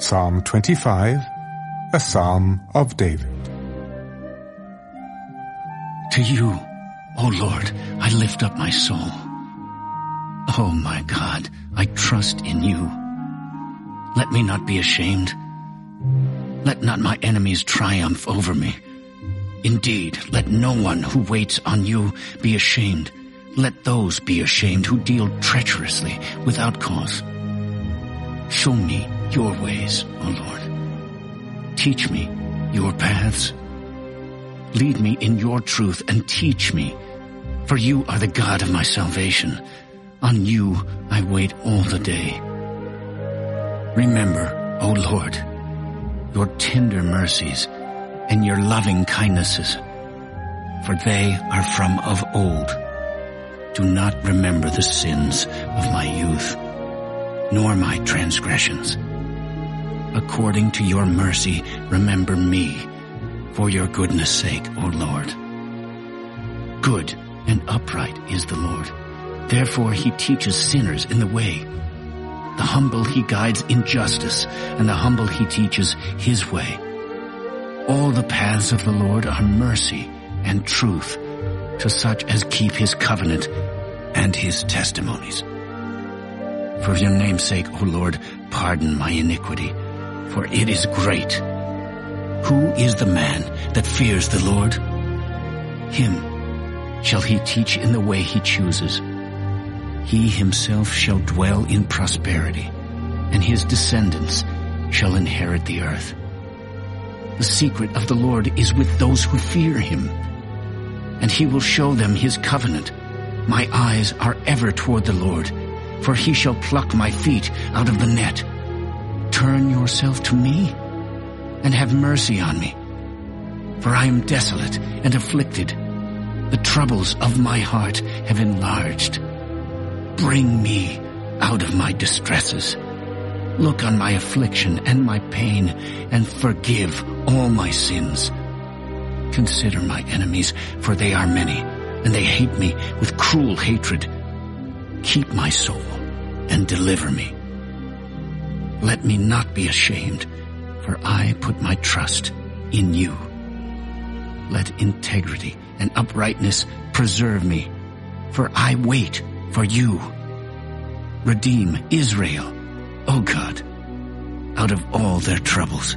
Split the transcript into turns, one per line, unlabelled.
Psalm 25, a psalm of David.
To you, O Lord, I lift up my soul. Oh my God, I trust in you. Let me not be ashamed. Let not my enemies triumph over me. Indeed, let no one who waits on you be ashamed. Let those be ashamed who deal treacherously without cause. Show me your ways, O Lord. Teach me your paths. Lead me in your truth and teach me, for you are the God of my salvation. On you I wait all the day. Remember, O Lord, your tender mercies and your loving kindnesses, for they are from of old. Do not remember the sins of my youth, nor my transgressions. According to your mercy, remember me, for your goodness sake, O Lord. Good and upright is the Lord. Therefore he teaches sinners in the way. The humble he guides in justice, and the humble he teaches his way. All the paths of the Lord are mercy and truth to such as keep his covenant and his testimonies. For your name's sake, O Lord, pardon my iniquity, for it is great. Who is the man that fears the Lord? Him shall he teach in the way he chooses. He himself shall dwell in prosperity, and his descendants shall inherit the earth. The secret of the Lord is with those who fear him, and he will show them his covenant. My eyes are ever toward the Lord, for he shall pluck my feet out of the net. Turn yourself to me, and have mercy on me, for I am desolate and afflicted. The troubles of my heart have enlarged. Bring me out of my distresses. Look on my affliction and my pain and forgive all my sins. Consider my enemies, for they are many, and they hate me with cruel hatred. Keep my soul and deliver me. Let me not be ashamed, for I put my trust in you. Let integrity and uprightness preserve me, for I wait for you. Redeem Israel, O God, out of all their troubles.